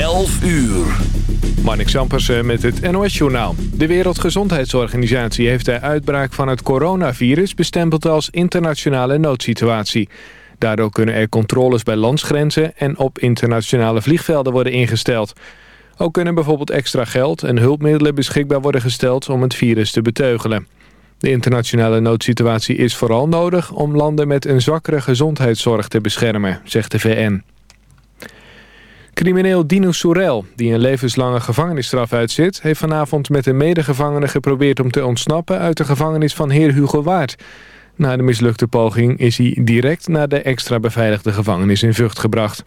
11 uur. Marnik Sampersen met het NOS-journaal. De Wereldgezondheidsorganisatie heeft de uitbraak van het coronavirus... bestempeld als internationale noodsituatie. Daardoor kunnen er controles bij landsgrenzen... en op internationale vliegvelden worden ingesteld. Ook kunnen bijvoorbeeld extra geld en hulpmiddelen beschikbaar worden gesteld... om het virus te beteugelen. De internationale noodsituatie is vooral nodig... om landen met een zwakkere gezondheidszorg te beschermen, zegt de VN. Crimineel Dino Soerel, die een levenslange gevangenisstraf uitzit... heeft vanavond met een medegevangene geprobeerd om te ontsnappen... uit de gevangenis van heer Hugo Waard. Na de mislukte poging is hij direct naar de extra beveiligde gevangenis in Vught gebracht.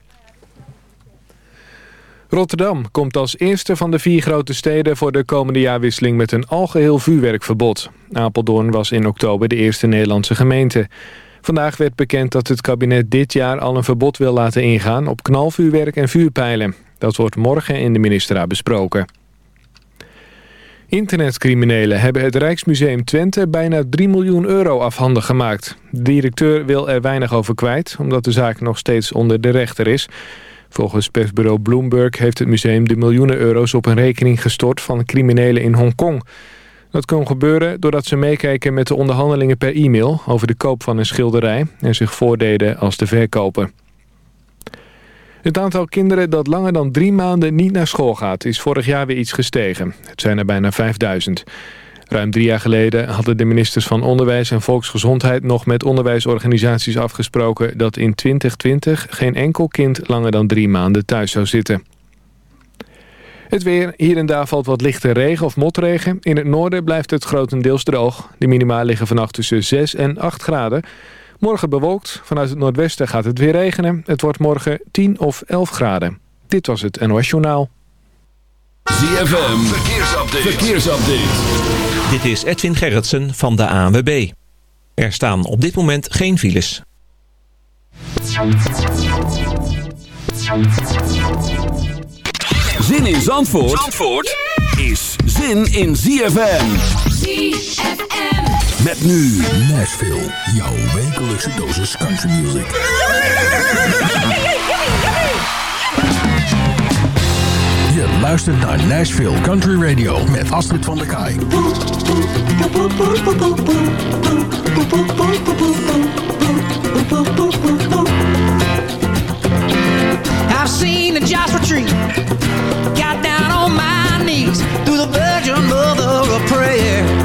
Rotterdam komt als eerste van de vier grote steden voor de komende jaarwisseling met een algeheel vuurwerkverbod. Apeldoorn was in oktober de eerste Nederlandse gemeente. Vandaag werd bekend dat het kabinet dit jaar al een verbod wil laten ingaan op knalvuurwerk en vuurpijlen. Dat wordt morgen in de ministerraad besproken. Internetcriminelen hebben het Rijksmuseum Twente bijna 3 miljoen euro afhandig gemaakt. De directeur wil er weinig over kwijt, omdat de zaak nog steeds onder de rechter is. Volgens persbureau Bloomberg heeft het museum de miljoenen euro's op een rekening gestort van criminelen in Hongkong. Dat kon gebeuren doordat ze meekeken met de onderhandelingen per e-mail over de koop van een schilderij en zich voordeden als de verkoper. Het aantal kinderen dat langer dan drie maanden niet naar school gaat is vorig jaar weer iets gestegen. Het zijn er bijna 5000. Ruim drie jaar geleden hadden de ministers van Onderwijs en Volksgezondheid nog met onderwijsorganisaties afgesproken dat in 2020 geen enkel kind langer dan drie maanden thuis zou zitten. Het weer. Hier en daar valt wat lichte regen of motregen. In het noorden blijft het grotendeels droog. De minima liggen vannacht tussen 6 en 8 graden. Morgen bewolkt. Vanuit het noordwesten gaat het weer regenen. Het wordt morgen 10 of 11 graden. Dit was het NOS Journaal. ZFM. Verkeersupdate. Verkeersupdate. Dit is Edwin Gerritsen van de ANWB. Er staan op dit moment geen files. Zin in Zandvoort, Zandvoort is zin in ZFM. ZFM. Met nu Nashville, jouw wekelijkse dosis country music. Je luistert naar Nashville Country Radio met Astrid van der Kaai. I've seen a Joshua tree Got down on my knees Through the Virgin Mother of Prayer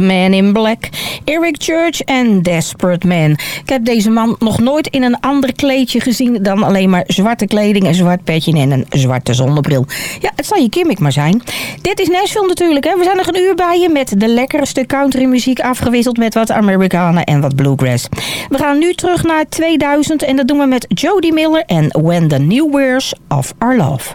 The Man in Black, Eric Church en Desperate Man. Ik heb deze man nog nooit in een ander kleedje gezien dan alleen maar zwarte kleding, een zwart petje en een zwarte zonnebril. Ja, het zal je gimmick maar zijn. Dit is Nashville natuurlijk, hè. We zijn nog een uur bij je met de lekkerste countrymuziek afgewisseld met wat Amerikanen en wat bluegrass. We gaan nu terug naar 2000 en dat doen we met Jody Miller en When the New Wears of Our Love.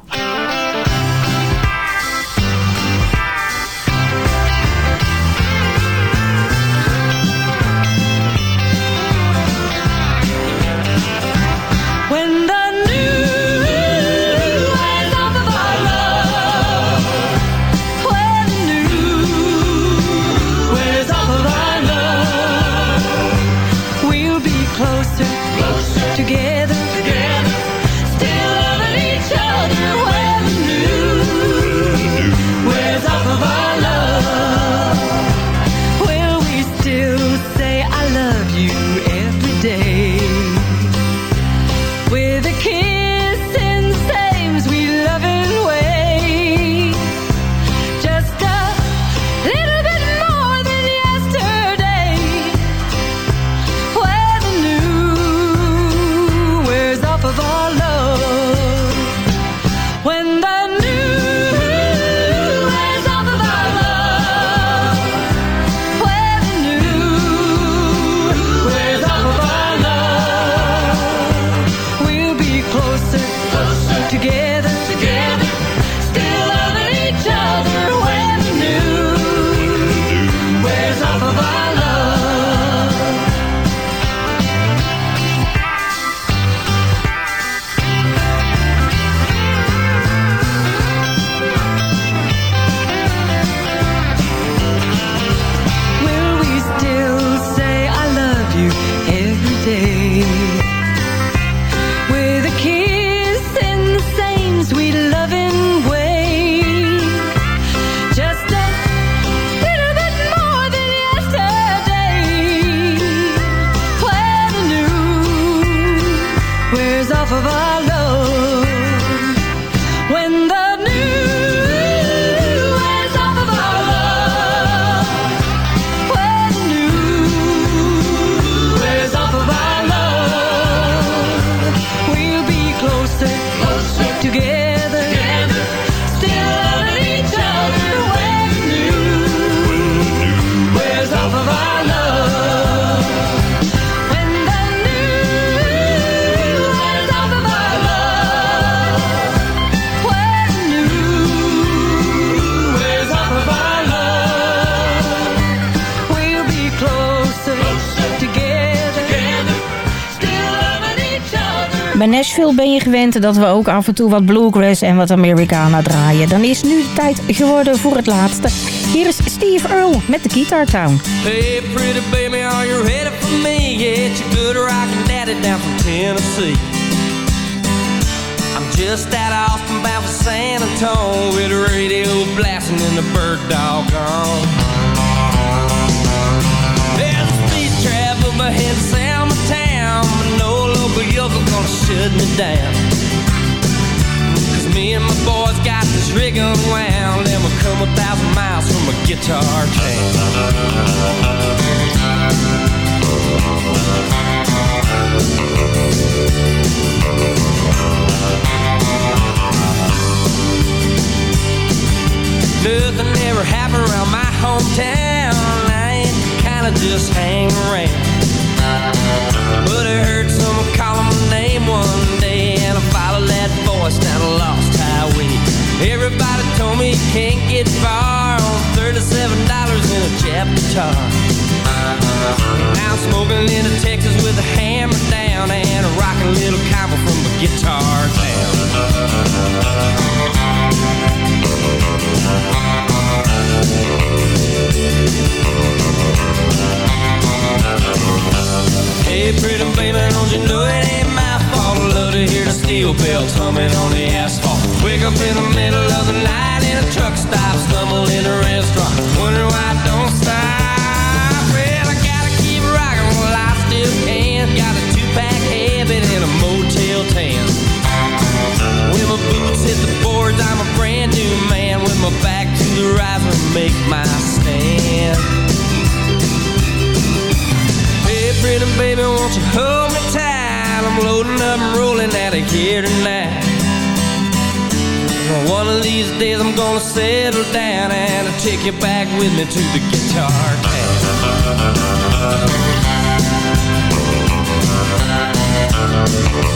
Je gewend dat we ook af en toe wat bluegrass en wat Americana draaien. Dan is nu de tijd geworden voor het laatste. Hier is Steve Earle met de Guitar Town. Hey, pretty baby, are you ready for me? Yeah, it's your good rockin' daddy down from Tennessee. I'm just out of Austin, bound for San Antonio with the radio blasting and the bird dog on. Me down. Cause me and my boys got this rig unwound, and we'll come a thousand miles from a guitar town. Nothing ever happened around my hometown. I ain't kind of just hang around. But I one day, and I followed that voice down a lost highway. Everybody told me you can't get far on thirty-seven dollars in a Jap guitar. Now I'm smoking into Texas with a hammer down and a rockin' little combo from a guitar town. Hey, pretty baby, don't you know it ain't my bottle, love to hear the steel bells humming on the asphalt. Wake up in the middle of the night in a truck stop, stumble in a restaurant, wonder why I don't stop. Well, I gotta keep rocking while I still can. Got a two-pack habit in a motel tan. When my boots hit the boards, I'm a brand new man. With my back to the rise, I make my stand. Hey, pretty baby, won't you hold me tight? I'm loading up and rolling out of here tonight. One of these days I'm gonna settle down and I'll take you back with me to the guitar We're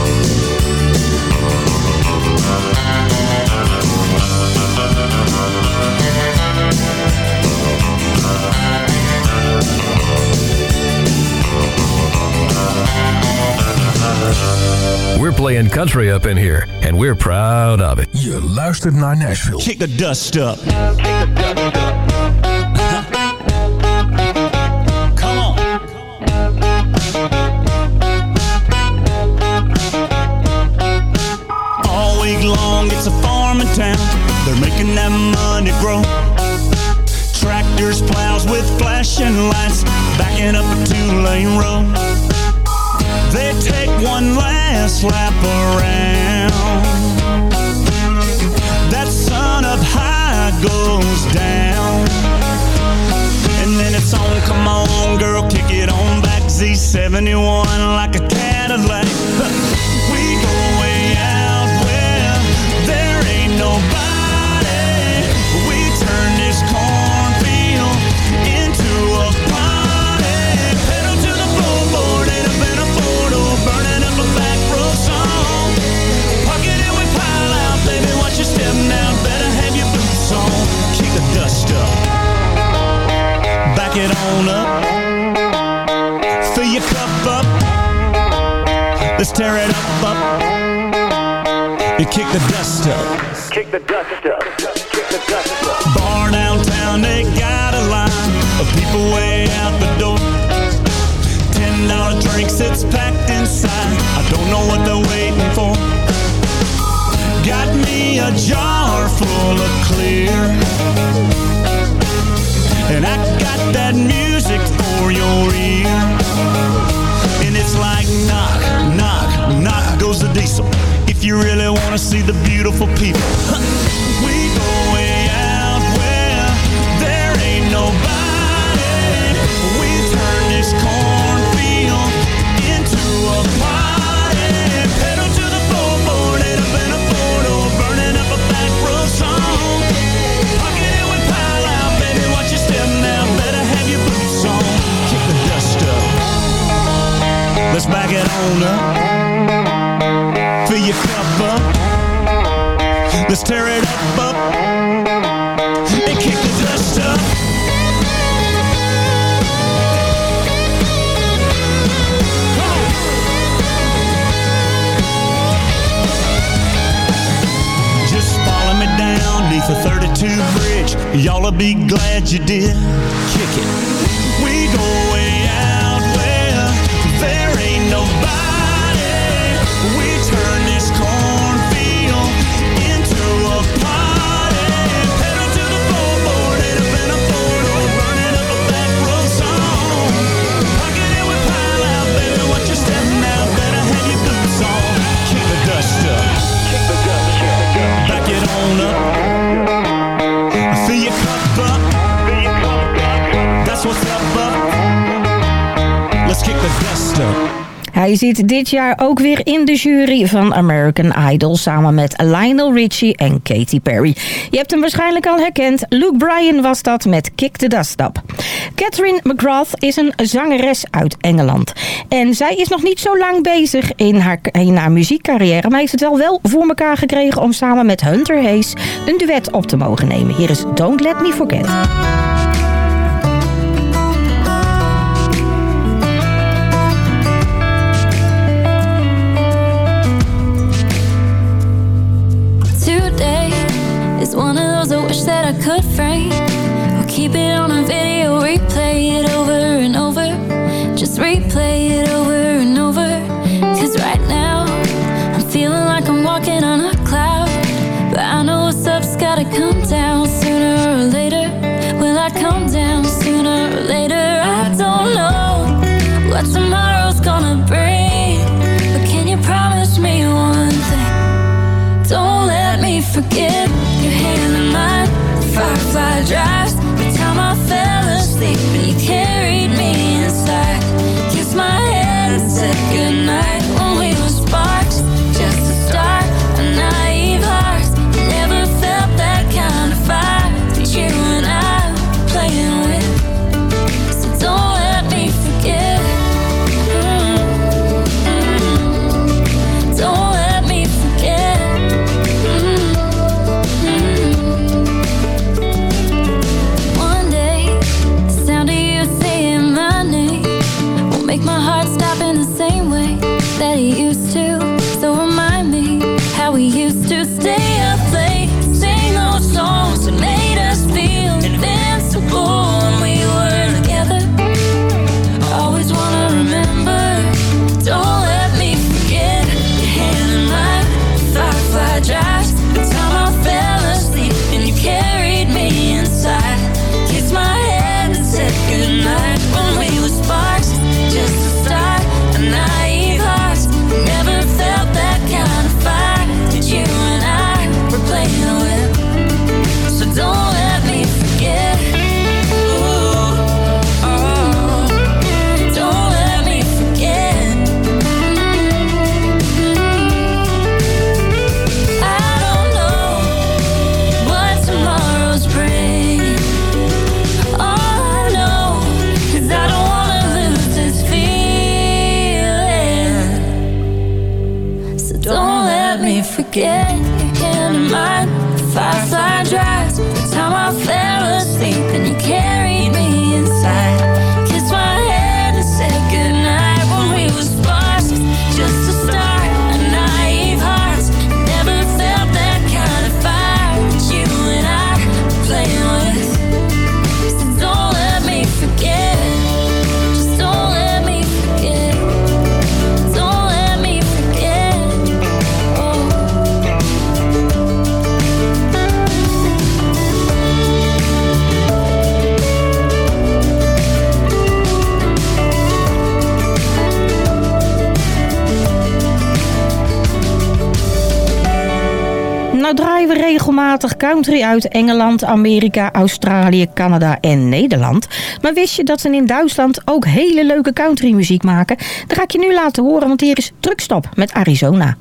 playing country up in here, and we're proud of it. Je luistert naar Nashville. Kick the dust up. Come on. All week long, it's a farming town. They're making that money grow. Tractors, plows with flashing lights, backing up a two-lane road. They take one last lap around. That sun up high goes down. And then it's on, come on, girl, kick it on back. Z71 like a Cadillac. It on up. Fill your cup up. Let's tear it up, up. You kick the dust up. Kick the dust up. Kick the dust up. Bar downtown, they got a line of people way out the door. Ten dollar drinks, it's packed inside. I don't know what they're waiting for. Got me a jar full of clear. That music for your ear. And it's like knock, knock, knock goes the diesel. If you really want to see the beautiful people, we go Let's back it on up. Fill your cup up. Let's tear it up, up. And kick the dust up. The 32 bridge. Y'all'll be glad you did. Kick it. Hij zit dit jaar ook weer in de jury van American Idol... samen met Lionel Richie en Katy Perry. Je hebt hem waarschijnlijk al herkend. Luke Bryan was dat met Kick the Dust Up. Catherine McGrath is een zangeres uit Engeland. En zij is nog niet zo lang bezig in haar, in haar muziekcarrière... maar heeft het wel wel voor elkaar gekregen... om samen met Hunter Hayes een duet op te mogen nemen. Hier is Don't Let Me Forget. I could frame. Or keep it on a video, replay it over and over. Just replay it over and over. Cause right now, I'm feeling like I'm walking on a cloud. But I know what's up's gotta come down sooner or later. Will I come down sooner or later? I don't know what tomorrow's gonna bring. But can you promise me one thing? Don't let me forget Firefly drives country uit Engeland, Amerika, Australië, Canada en Nederland. Maar wist je dat ze in Duitsland ook hele leuke countrymuziek maken? Dat ga ik je nu laten horen, want hier is Truckstop met Arizona.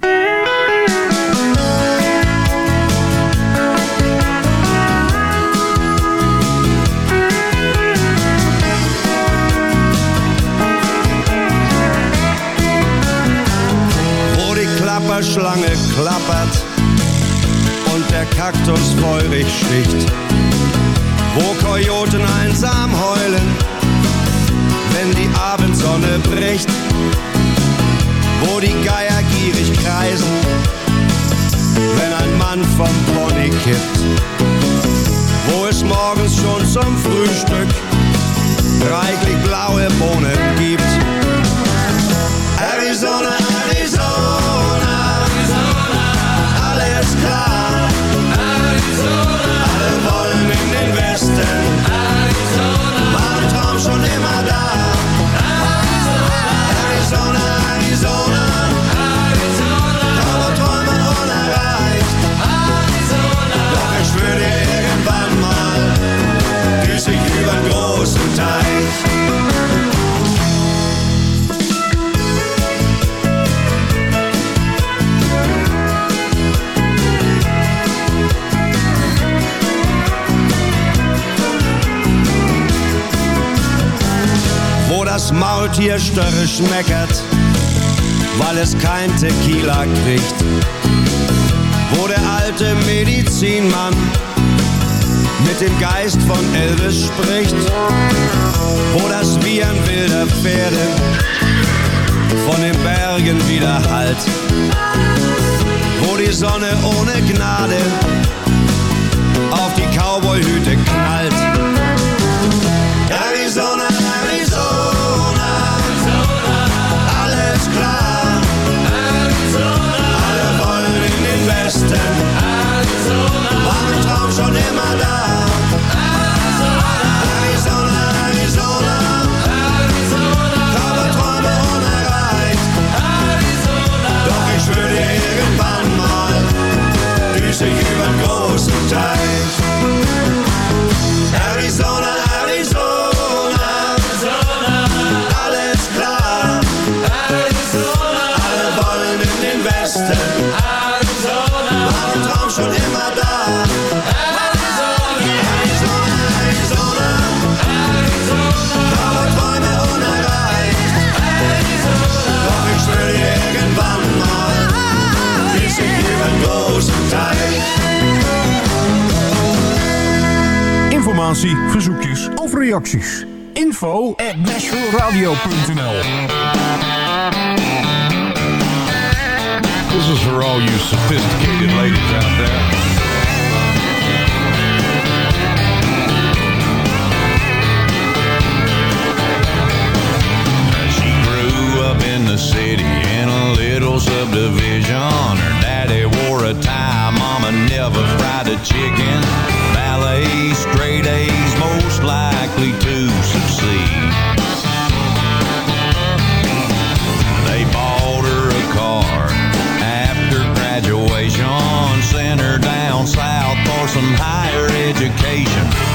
Klapperschlange klappert und der Kaktus feurig sticht, wo Kojoten einsam heulen, wenn die Abendsonne bricht, wo die Geier gierig kreisen, wenn ein Mann vom Pony kippt, wo es morgens schon zum Frühstück reichlich blaue Bohnen gibt. Arizona, Arizona, alles klar. Großen Teich. das Maultier störrisch meckert, weil es kein Tequila kriegt. Wo der alte Medizinmann mit dem Geist von Elvis spricht. Wo das Wiehern wilder Pferde von den Bergen wieder hallt. Wo die Sonne ohne Gnade auf die Cowboyhüte knallt. Reacties. Info at nashvilleradio.nl This is for all you sophisticated ladies out there. She grew up in the city in a little subdivision. Her daddy wore a tie, mama never fried a chicken. Straight A's, most likely to succeed. They bought her a car after graduation, sent her down south for some higher education,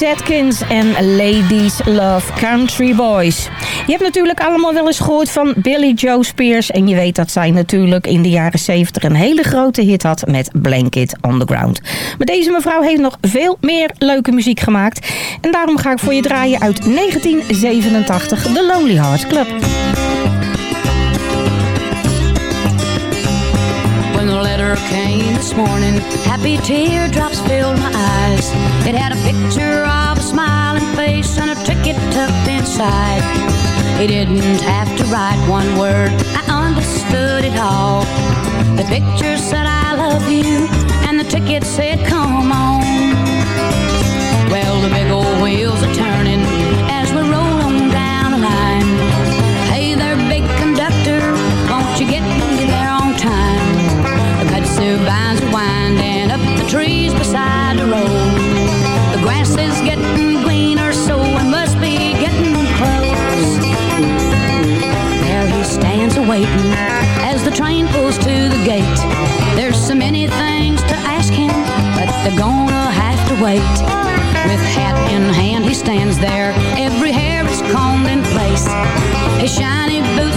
Chris Atkins en Ladies Love Country Boys. Je hebt natuurlijk allemaal wel eens gehoord van Billy Joe Spears. En je weet dat zij natuurlijk in de jaren 70 een hele grote hit had met Blanket on the Ground. Maar deze mevrouw heeft nog veel meer leuke muziek gemaakt. En daarom ga ik voor je draaien uit 1987 de Lonely Hearts Club. hurricane this morning. Happy teardrops filled my eyes. It had a picture of a smiling face and a ticket tucked inside. He didn't have to write one word. I understood it all. The picture said I love you, and the ticket said come on. Well, the big old wheels are turning as we roll The grass is getting greener, so I must be getting close. There he stands awaiting as the train pulls to the gate. There's so many things to ask him, but they're gonna have to wait. With hat in hand, he stands there, every hair is combed in place. His shiny boots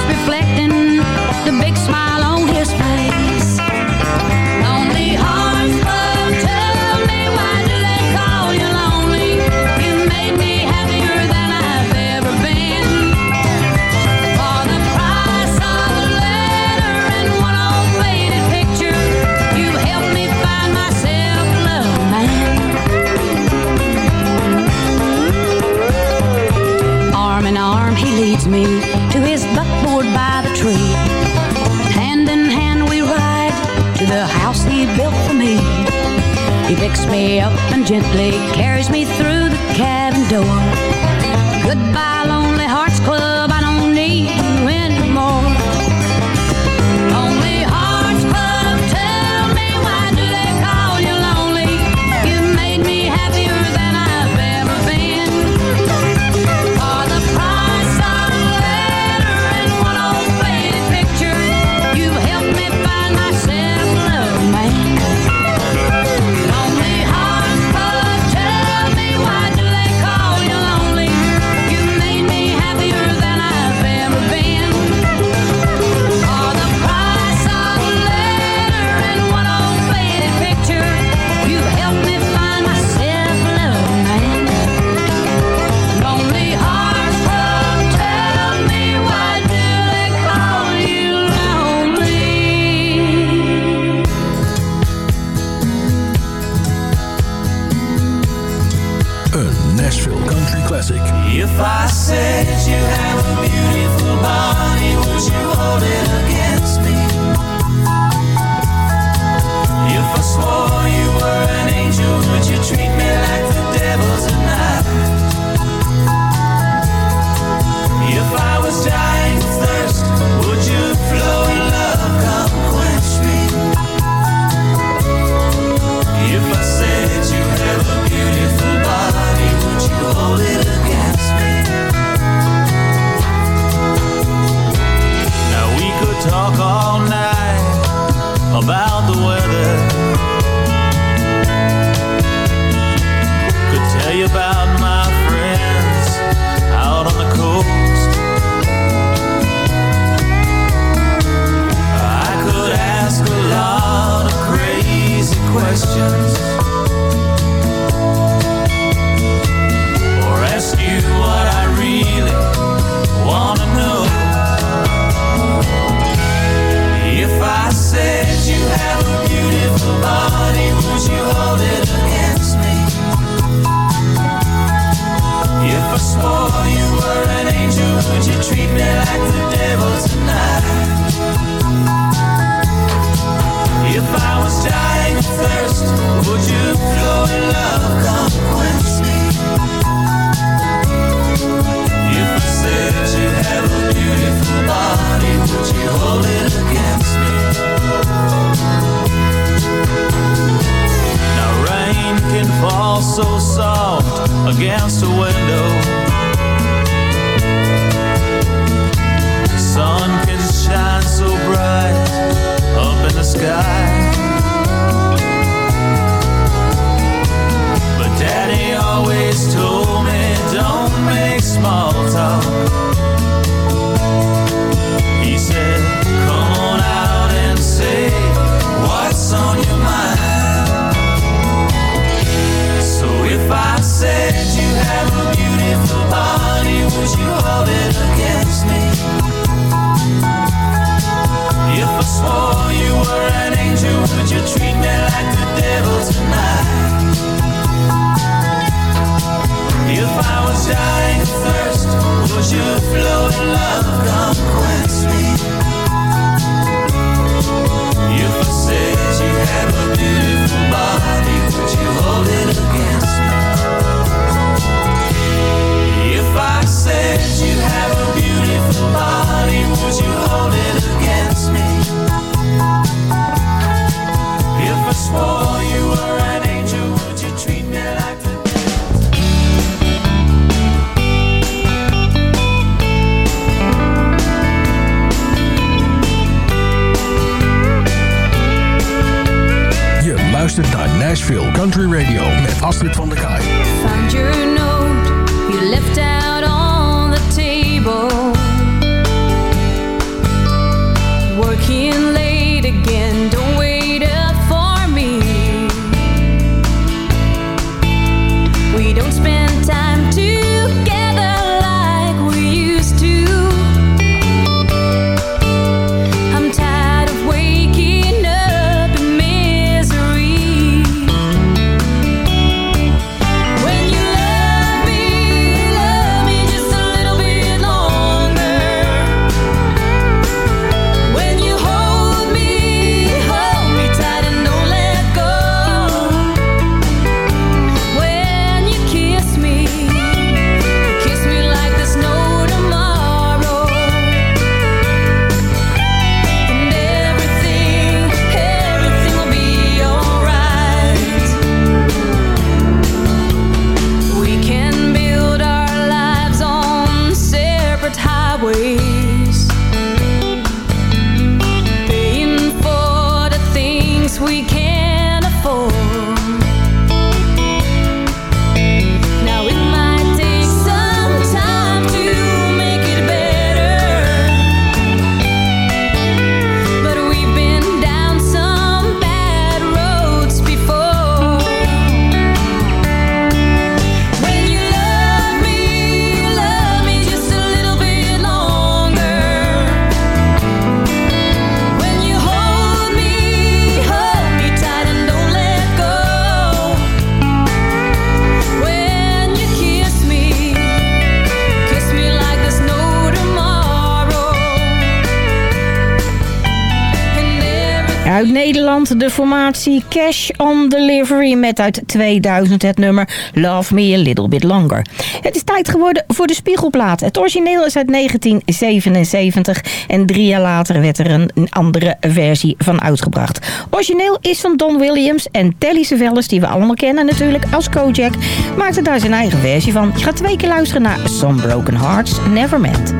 De formatie Cash on Delivery met uit 2000 het nummer Love Me a Little Bit Longer. Het is tijd geworden voor de spiegelplaat. Het origineel is uit 1977 en drie jaar later werd er een andere versie van uitgebracht. Origineel is van Don Williams en Telly Savalas, die we allemaal kennen natuurlijk als Kojak, maakte daar zijn eigen versie van. Je gaat twee keer luisteren naar Some Broken Hearts Never Met.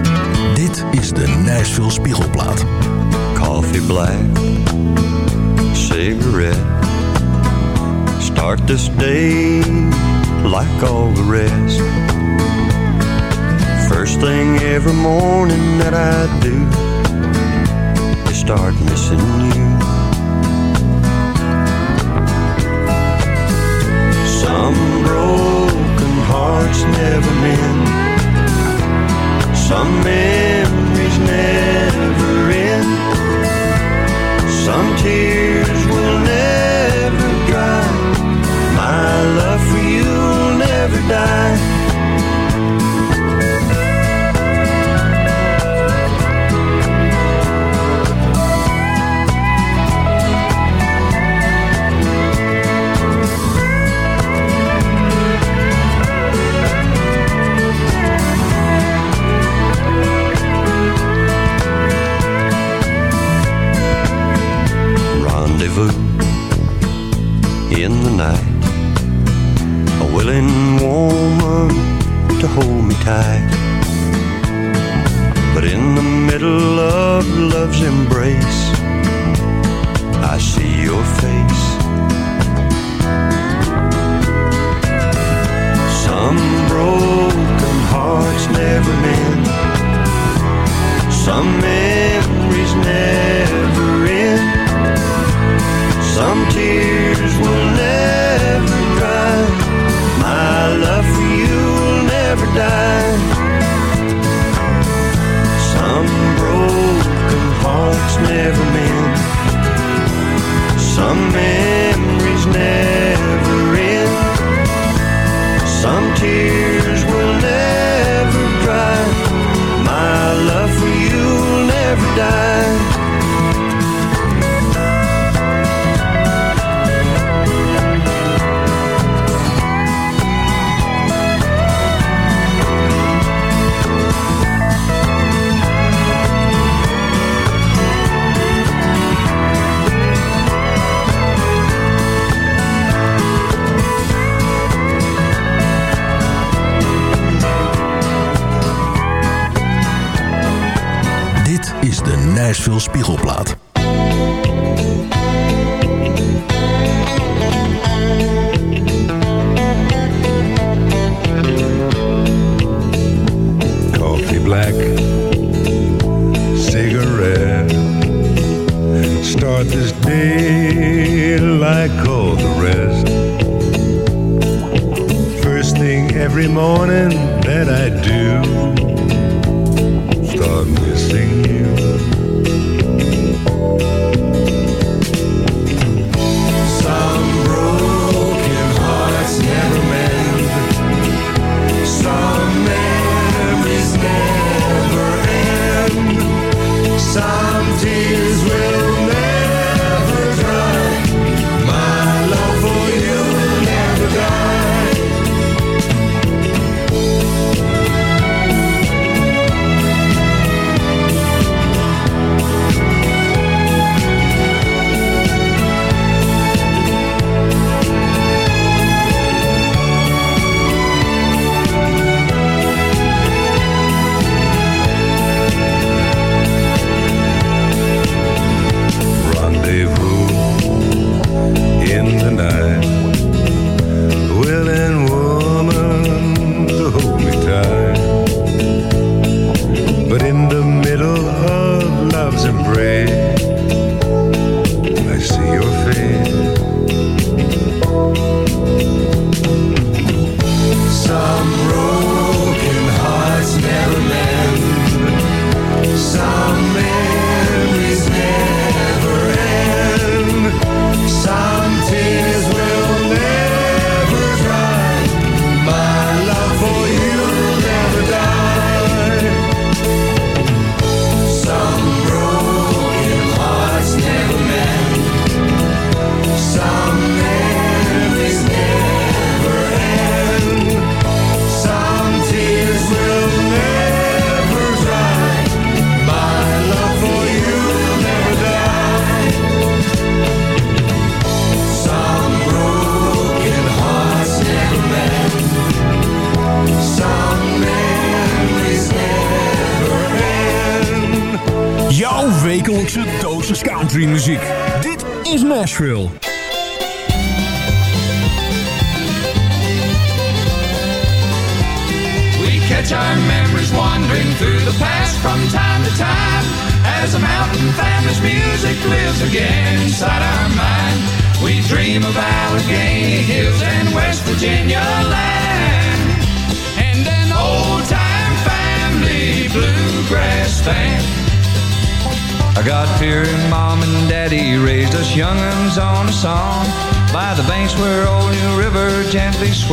Dit is de Nashville Spiegelplaat. Coffee Black cigarette. Start this day like all the rest. First thing every morning that I do is start missing you. Some broken hearts never mend. Some memories never end. Some tears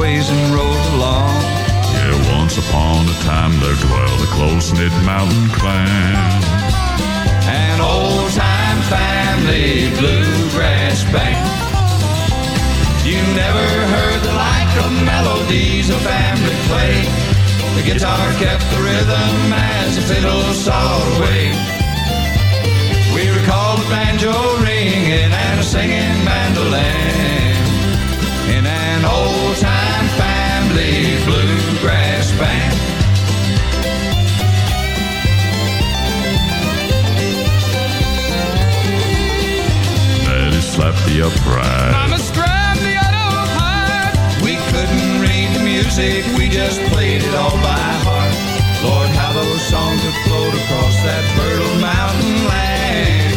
gently and rolls along. Yeah, once upon a time there dwelled a close-knit mountain clan. An old time family bluegrass band. You never heard the like of melodies a family play. The guitar kept the rhythm as the fiddle sawed away. We recall the banjo ringing and a singing slapped the upright. Mama strummed the auto hard. We couldn't read the music, we just played it all by heart. Lord, how those songs have flowed across that fertile mountain land.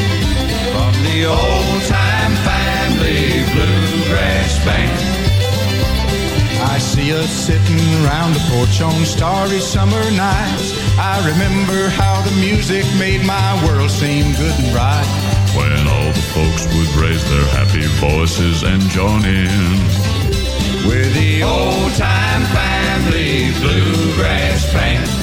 From the old time family bluegrass band. I see us sitting round the porch on starry summer nights. I remember how the music made my world seem good and right. When all the folks would raise their happy voices and join in. We're the old time family bluegrass band.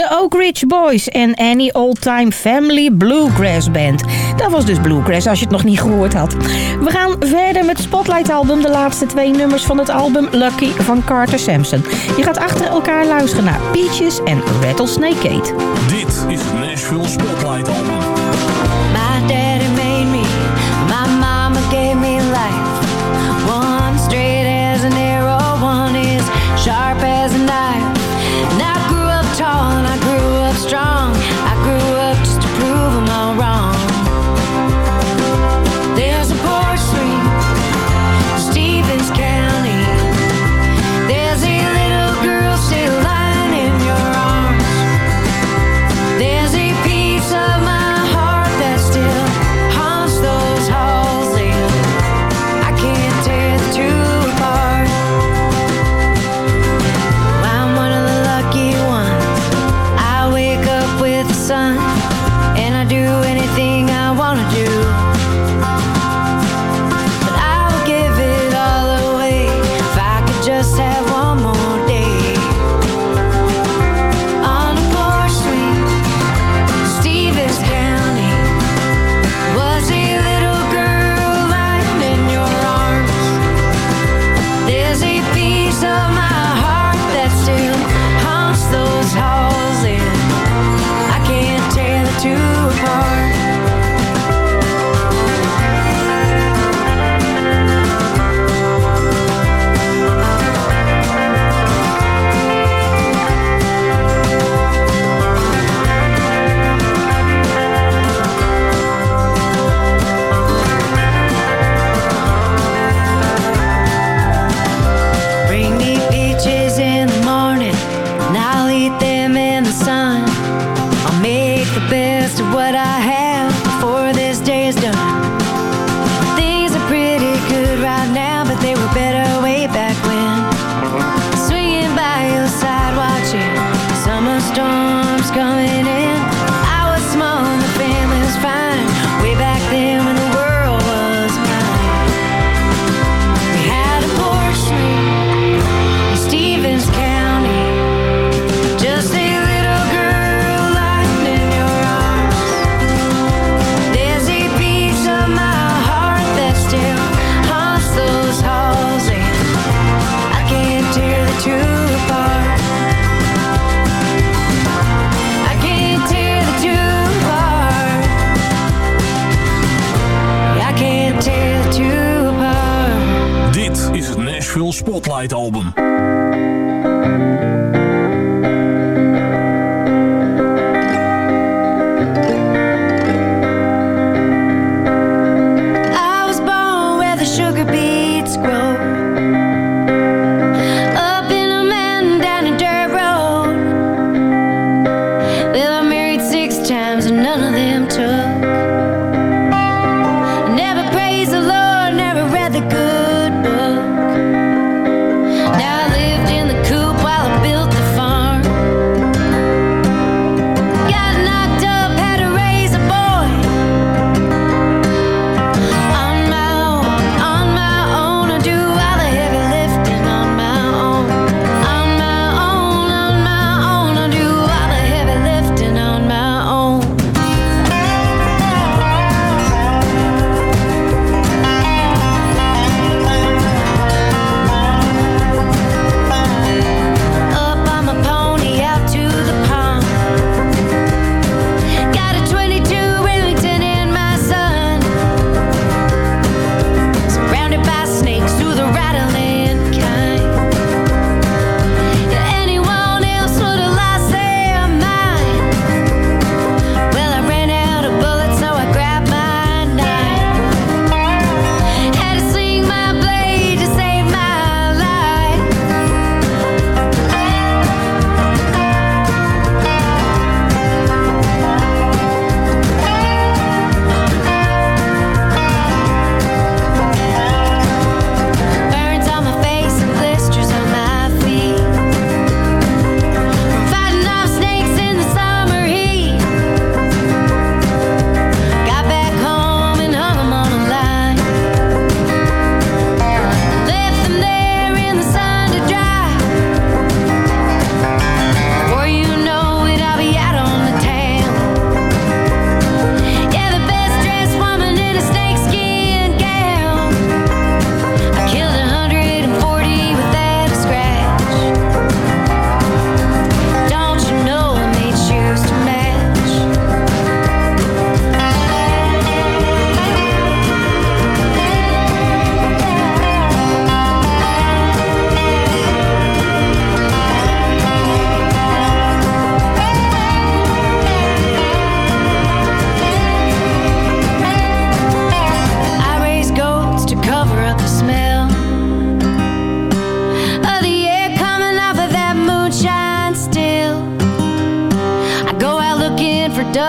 de Oak Ridge Boys en Any Old Time Family Bluegrass Band. Dat was dus Bluegrass, als je het nog niet gehoord had. We gaan verder met Spotlight album, de laatste twee nummers van het album Lucky van Carter Sampson. Je gaat achter elkaar luisteren naar Peaches en Rattlesnake Kate. Dit is Nashville Spotlight album.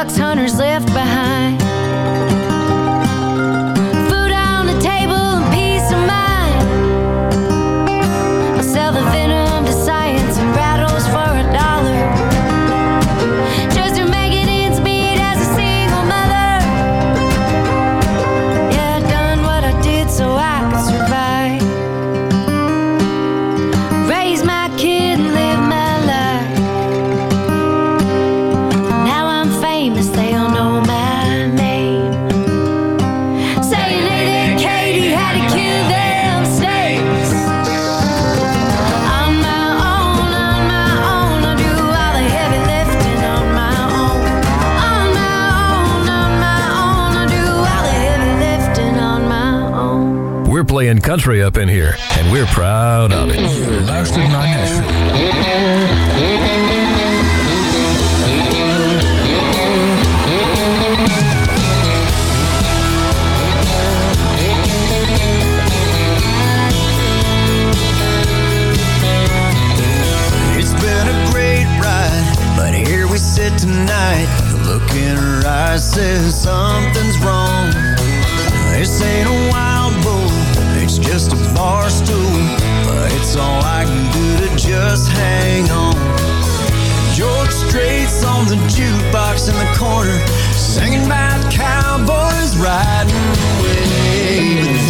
fox hunters country up in here, and we're proud of it. You're luistert naar Nashville. sit tonight The look in her eyes says something's wrong This ain't a while just a bar stool, but it's all I can do to just hang on. George Strait's on the jukebox in the corner, singing about cowboys riding away.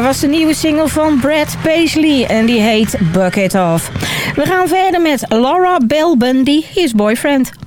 Dat was de nieuwe single van Brad Paisley en die heet Bucket Off. We gaan verder met Laura Bell Bundy, his boyfriend.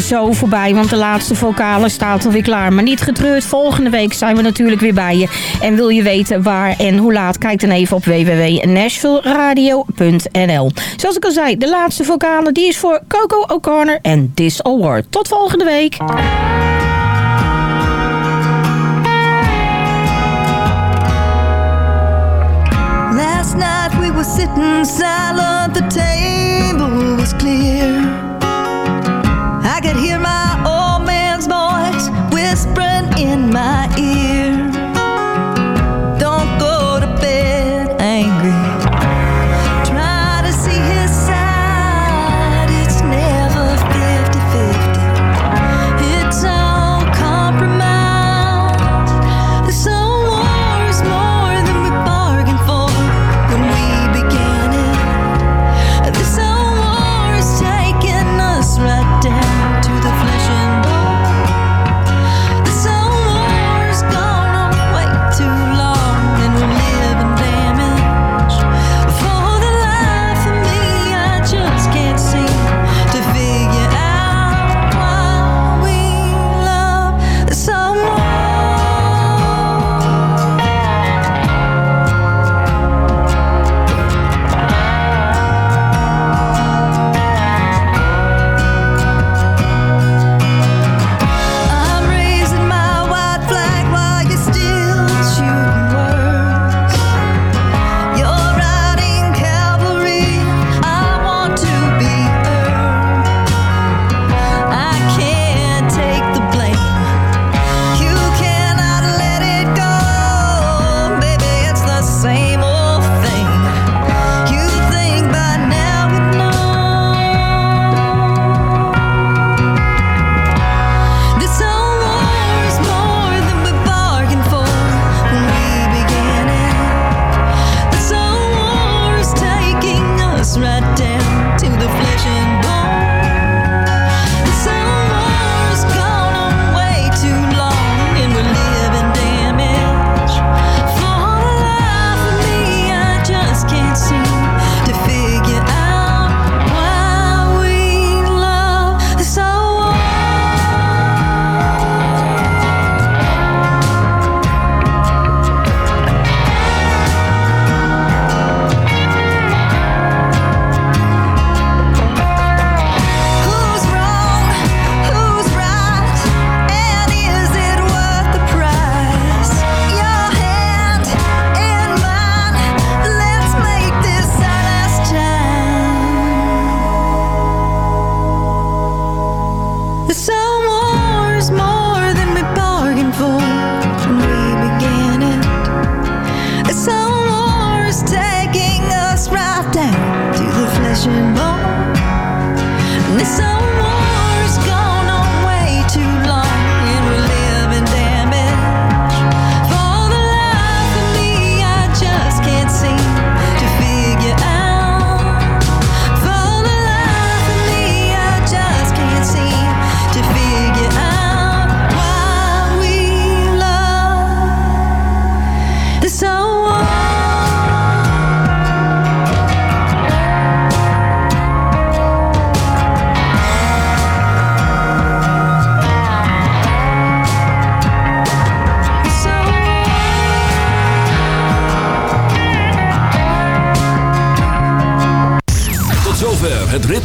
zo voorbij, want de laatste vocale staat alweer klaar. Maar niet getreurd, volgende week zijn we natuurlijk weer bij je. En wil je weten waar en hoe laat, kijk dan even op www.nashvilleradio.nl. Zoals ik al zei, de laatste vocale die is voor Coco O'Connor en This Award. Tot volgende week! Last night we were sitting silent, the table was clear